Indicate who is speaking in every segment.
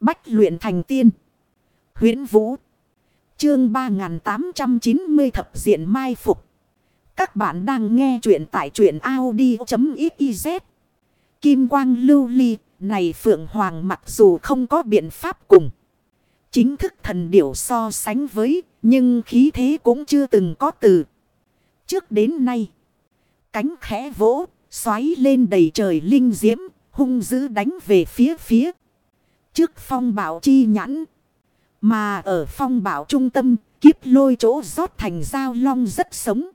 Speaker 1: Bách luyện thành tiên. huyễn Vũ. Chương 3890 thập diện mai phục. Các bạn đang nghe truyện tại truyện Audi.xyz. Kim quang lưu ly. Này Phượng Hoàng mặc dù không có biện pháp cùng. Chính thức thần điểu so sánh với. Nhưng khí thế cũng chưa từng có từ. Trước đến nay. Cánh khẽ vỗ. Xoáy lên đầy trời linh diễm. Hung dữ đánh về phía phía. Trước phong bảo chi nhãn. Mà ở phong bảo trung tâm, kiếp lôi chỗ rót thành dao long rất sống.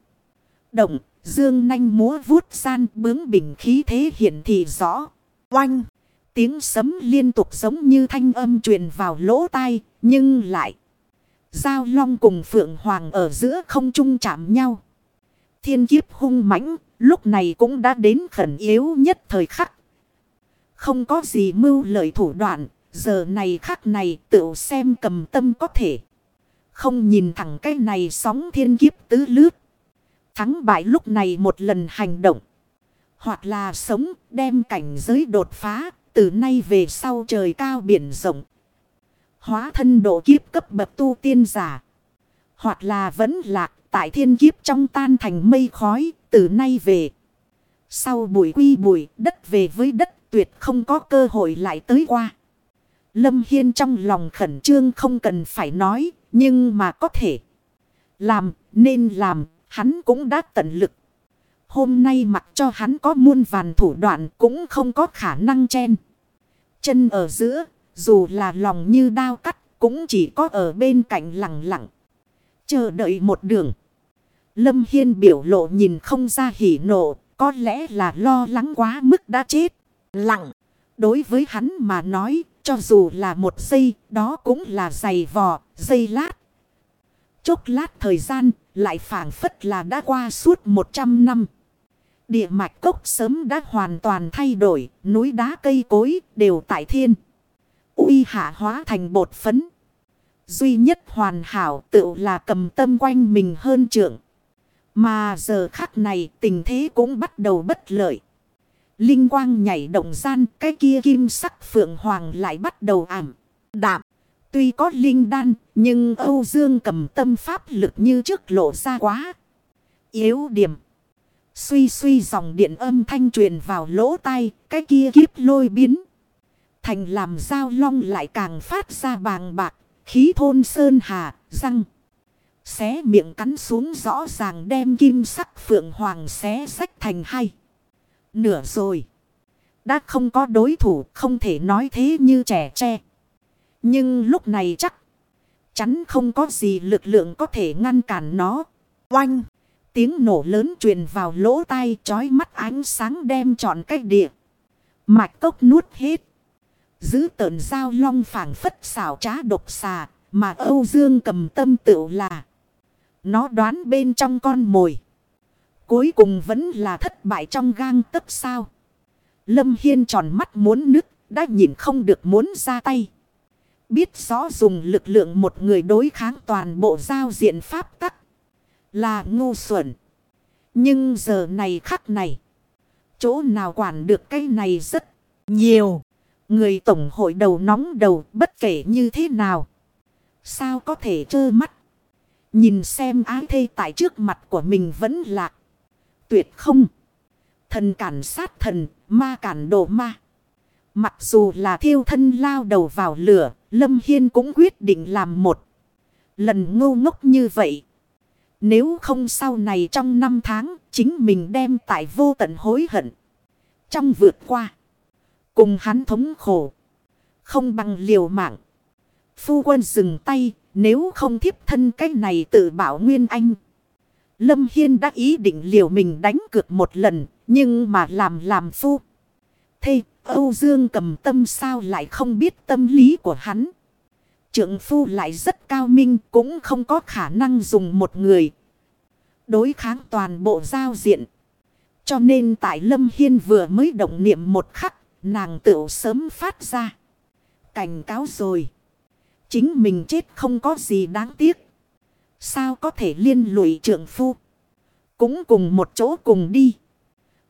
Speaker 1: Động, dương nanh múa vuốt san bướng bình khí thế hiện thị rõ. Oanh! Tiếng sấm liên tục giống như thanh âm truyền vào lỗ tai, nhưng lại. Giao long cùng phượng hoàng ở giữa không trung chạm nhau. Thiên kiếp hung mãnh lúc này cũng đã đến khẩn yếu nhất thời khắc. Không có gì mưu lợi thủ đoạn, Giờ này khắc này tự xem cầm tâm có thể. Không nhìn thẳng cái này sóng thiên kiếp tứ lướt. Thắng bại lúc này một lần hành động. Hoặc là sống, đem cảnh giới đột phá. Từ nay về sau trời cao biển rộng. Hóa thân độ kiếp cấp bậc tu tiên giả. Hoặc là vẫn lạc tại thiên kiếp trong tan thành mây khói. Từ nay về. Sau bụi quy bụi, đất về với đất, tuyệt không có cơ hội lại tới qua. Lâm Hiên trong lòng khẩn trương không cần phải nói, nhưng mà có thể làm, nên làm, hắn cũng đã tận lực. Hôm nay mặc cho hắn có muôn vàn thủ đoạn cũng không có khả năng chen. Chân ở giữa, dù là lòng như đao cắt, cũng chỉ có ở bên cạnh lặng lặng. Chờ đợi một đường. Lâm Hiên biểu lộ nhìn không ra hỉ nộ, có lẽ là lo lắng quá mức đã chết. Lặng, đối với hắn mà nói, cho dù là một giây, đó cũng là giày vò, giây lát. Chốc lát thời gian, lại phản phất là đã qua suốt 100 năm. Địa mạch cốc sớm đã hoàn toàn thay đổi, núi đá cây cối đều tại thiên. uy hạ hóa thành bột phấn. Duy nhất hoàn hảo tự là cầm tâm quanh mình hơn trưởng. Mà giờ khắc này tình thế cũng bắt đầu bất lợi. Linh quang nhảy động gian cái kia kim sắc phượng hoàng lại bắt đầu ảm. Đạm. Tuy có linh đan nhưng Âu Dương cầm tâm pháp lực như trước lộ ra quá. Yếu điểm. Suy suy dòng điện âm thanh truyền vào lỗ tai cái kia kiếp lôi biến. Thành làm dao long lại càng phát ra bàng bạc. Khí thôn sơn hà, răng. Xé miệng cắn xuống rõ ràng đem kim sắc phượng hoàng xé sách thành hai nửa rồi. Đã không có đối thủ, không thể nói thế như trẻ tre. Nhưng lúc này chắc chắn không có gì lực lượng có thể ngăn cản nó. Oanh! Tiếng nổ lớn truyền vào lỗ tai, chói mắt ánh sáng đem trọn cách địa. Mạch cốc nuốt hết. Giữ tợn dao long phảng phất xảo trá độc xà. Mà Âu Dương cầm tâm tựu là. Nó đoán bên trong con mồi. Cuối cùng vẫn là thất bại trong gang tấc sao. Lâm Hiên tròn mắt muốn nứt, đã nhìn không được muốn ra tay. Biết rõ dùng lực lượng một người đối kháng toàn bộ giao diện pháp tắc. Là ngu xuẩn. Nhưng giờ này khắc này. Chỗ nào quản được cái này rất nhiều. Người tổng hội đầu nóng đầu bất kể như thế nào. Sao có thể trơ mắt. Nhìn xem ái thê tại trước mặt của mình vẫn lạc tuyệt không. Thần cản sát thần, ma cản đồ ma. Mặc dù là thiêu thân lao đầu vào lửa, Lâm Hiên cũng quyết định làm một. Lần ngu ngốc như vậy. Nếu không sau này trong năm tháng, chính mình đem tại vô tận hối hận. Trong vượt qua, cùng hắn thống khổ. Không bằng liều mạng. Phu quân dừng tay, nếu không thiếp thân cái này tự bảo Nguyên Anh. Lâm Hiên đã ý định liều mình đánh cược một lần, nhưng mà làm làm phu. Thế, Âu Dương cầm tâm sao lại không biết tâm lý của hắn. Trượng phu lại rất cao minh, cũng không có khả năng dùng một người. Đối kháng toàn bộ giao diện. Cho nên tại Lâm Hiên vừa mới động niệm một khắc, nàng tựu sớm phát ra. Cảnh cáo rồi. Chính mình chết không có gì đáng tiếc. Sao có thể liên lụy trượng phu. Cũng cùng một chỗ cùng đi.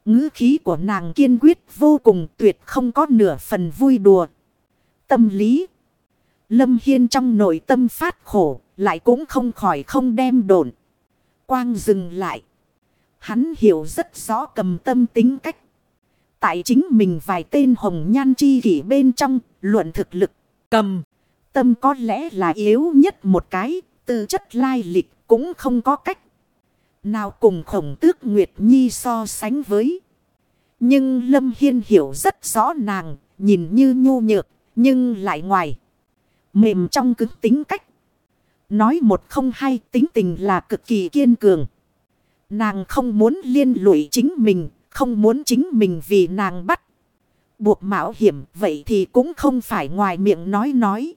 Speaker 1: ngữ khí của nàng kiên quyết vô cùng tuyệt không có nửa phần vui đùa. Tâm lý. Lâm Hiên trong nội tâm phát khổ, lại cũng không khỏi không đem đồn. Quang dừng lại. Hắn hiểu rất rõ cầm tâm tính cách. Tại chính mình vài tên hồng nhan chi kỷ bên trong, luận thực lực, cầm. Tâm có lẽ là yếu nhất một cái, tư chất lai lịch cũng không có cách. Nào cùng khổng tước Nguyệt Nhi so sánh với. Nhưng Lâm Hiên hiểu rất rõ nàng, nhìn như nhu nhược, nhưng lại ngoài. Mềm trong cứng tính cách. Nói một không hai tính tình là cực kỳ kiên cường. Nàng không muốn liên lụy chính mình, không muốn chính mình vì nàng bắt. Buộc mạo hiểm vậy thì cũng không phải ngoài miệng nói nói.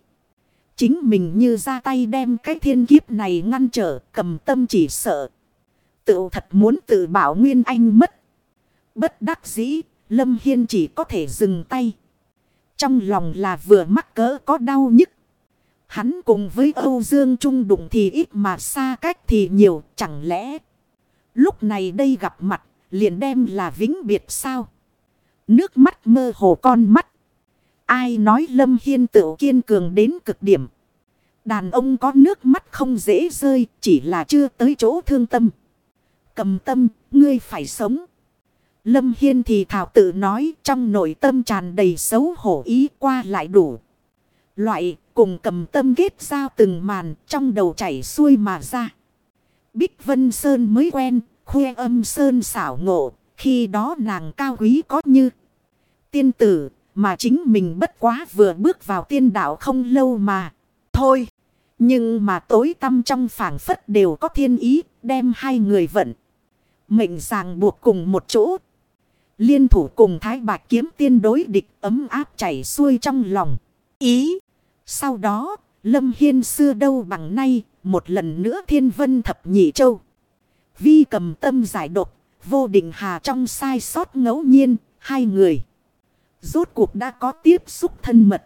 Speaker 1: Chính mình như ra tay đem cái thiên kiếp này ngăn trở cầm tâm chỉ sợ. Tự thật muốn tự bảo Nguyên Anh mất. Bất đắc dĩ, Lâm Hiên chỉ có thể dừng tay. Trong lòng là vừa mắc cỡ có đau nhức. Hắn cùng với Âu Dương Trung đụng thì ít mà xa cách thì nhiều, chẳng lẽ. Lúc này đây gặp mặt, liền đem là vĩnh biệt sao? Nước mắt mơ hồ con mắt. Ai nói Lâm Hiên tự kiên cường đến cực điểm. Đàn ông có nước mắt không dễ rơi, chỉ là chưa tới chỗ thương tâm. Cầm tâm, ngươi phải sống. Lâm Hiên thì thảo tự nói trong nội tâm tràn đầy xấu hổ ý qua lại đủ. Loại cùng cầm tâm kết giao từng màn trong đầu chảy xuôi mà ra. Bích Vân Sơn mới quen, khoe âm Sơn xảo ngộ, khi đó nàng cao quý có như tiên tử, mà chính mình bất quá vừa bước vào tiên đạo không lâu mà. Thôi, nhưng mà tối tâm trong phảng phất đều có thiên ý, đem hai người vận. Mệnh ràng buộc cùng một chỗ. Liên thủ cùng thái bạch kiếm tiên đối địch ấm áp chảy xuôi trong lòng. Ý. Sau đó, Lâm Hiên xưa đâu bằng nay, một lần nữa thiên vân thập nhị châu. Vi cầm tâm giải độc, vô định hà trong sai sót ngẫu nhiên, hai người. Rốt cuộc đã có tiếp xúc thân mật.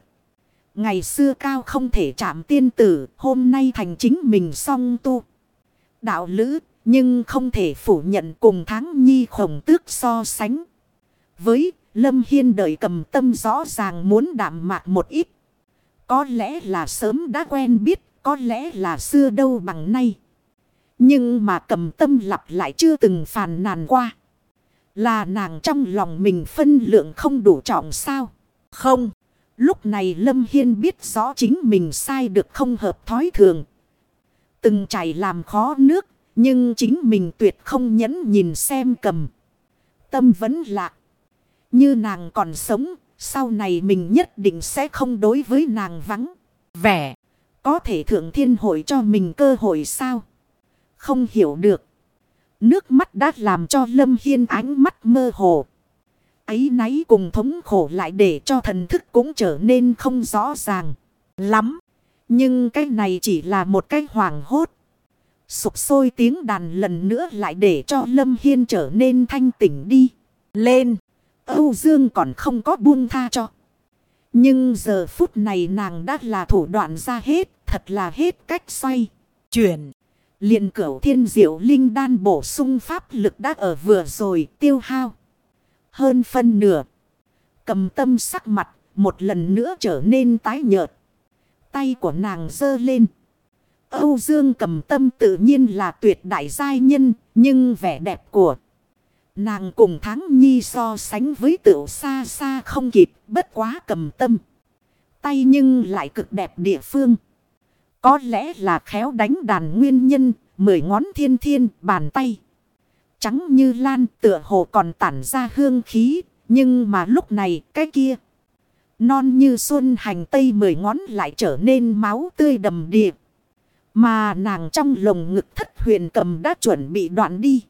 Speaker 1: Ngày xưa cao không thể chạm tiên tử, hôm nay thành chính mình song tu. Đạo lữ, nhưng không thể phủ nhận cùng tháng nhi khổng tước so sánh. Với Lâm Hiên đợi cầm tâm rõ ràng muốn đảm mạc một ít. Có lẽ là sớm đã quen biết, có lẽ là xưa đâu bằng nay. Nhưng mà cầm tâm lặp lại chưa từng phàn nàn qua. Là nàng trong lòng mình phân lượng không đủ trọng sao? Không. Lúc này Lâm Hiên biết rõ chính mình sai được không hợp thói thường. Từng chảy làm khó nước, nhưng chính mình tuyệt không nhẫn nhìn xem cầm. Tâm vẫn lạc. Như nàng còn sống, sau này mình nhất định sẽ không đối với nàng vắng. Vẻ, có thể thượng thiên hội cho mình cơ hội sao? Không hiểu được. Nước mắt đã làm cho Lâm Hiên ánh mắt mơ hồ. Ấy náy cùng thống khổ lại để cho thần thức cũng trở nên không rõ ràng. Lắm. Nhưng cái này chỉ là một cái hoàng hốt. Sụp sôi tiếng đàn lần nữa lại để cho Lâm Hiên trở nên thanh tỉnh đi. Lên. Âu Dương còn không có buông tha cho. Nhưng giờ phút này nàng đã là thủ đoạn ra hết. Thật là hết cách xoay. Chuyển liền cửu thiên diệu linh đan bổ sung pháp lực đã ở vừa rồi tiêu hao. Hơn phân nửa. Cầm tâm sắc mặt. Một lần nữa trở nên tái nhợt. Tay của nàng dơ lên. Âu Dương cầm tâm tự nhiên là tuyệt đại giai nhân. Nhưng vẻ đẹp của Nàng cùng tháng nhi so sánh với tựu xa xa không kịp, bất quá cầm tâm. Tay nhưng lại cực đẹp địa phương. Có lẽ là khéo đánh đàn nguyên nhân, mười ngón thiên thiên bàn tay. Trắng như lan tựa hồ còn tản ra hương khí, nhưng mà lúc này cái kia. Non như xuân hành tây mười ngón lại trở nên máu tươi đầm đìa. Mà nàng trong lồng ngực thất huyền cầm đã chuẩn bị đoạn đi.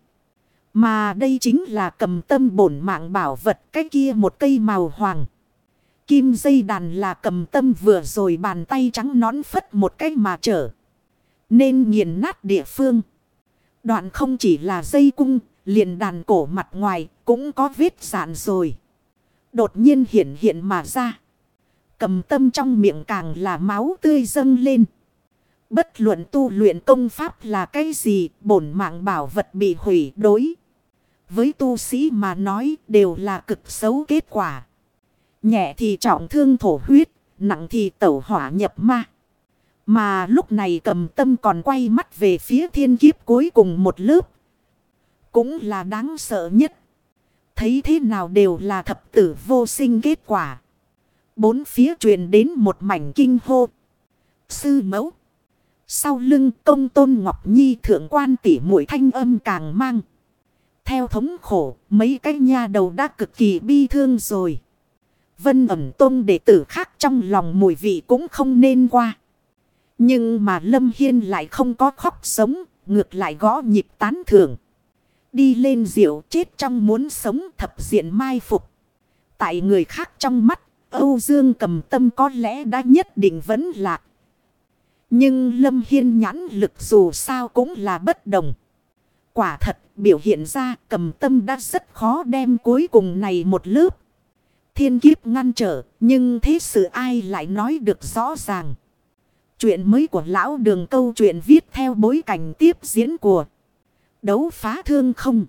Speaker 1: Mà đây chính là cầm tâm bổn mạng bảo vật cái kia một cây màu hoàng. Kim dây đàn là cầm tâm vừa rồi bàn tay trắng nón phất một cái mà trở. Nên nghiền nát địa phương. Đoạn không chỉ là dây cung, liền đàn cổ mặt ngoài cũng có vết sạn rồi. Đột nhiên hiện hiện mà ra. Cầm tâm trong miệng càng là máu tươi dâng lên. Bất luận tu luyện công pháp là cái gì, bổn mạng bảo vật bị hủy đối với tu sĩ mà nói đều là cực xấu kết quả. Nhẹ thì trọng thương thổ huyết, nặng thì tẩu hỏa nhập ma. Mà lúc này cầm tâm còn quay mắt về phía thiên kiếp cuối cùng một lớp. Cũng là đáng sợ nhất. Thấy thế nào đều là thập tử vô sinh kết quả. Bốn phía truyền đến một mảnh kinh hô. Sư mẫu. Sau lưng công tôn Ngọc Nhi thượng quan tỷ mũi thanh âm càng mang. Theo thống khổ, mấy cái nha đầu đã cực kỳ bi thương rồi. Vân ẩm tôn đệ tử khác trong lòng mùi vị cũng không nên qua. Nhưng mà Lâm Hiên lại không có khóc sống, ngược lại gõ nhịp tán thưởng. Đi lên diệu chết trong muốn sống thập diện mai phục. Tại người khác trong mắt, Âu Dương cầm tâm có lẽ đã nhất định vẫn lạc. Nhưng Lâm Hiên nhãn lực dù sao cũng là bất đồng. Quả thật biểu hiện ra cầm tâm đã rất khó đem cuối cùng này một lớp. Thiên kiếp ngăn trở, nhưng thế sự ai lại nói được rõ ràng. Chuyện mới của lão đường câu chuyện viết theo bối cảnh tiếp diễn của đấu phá thương không.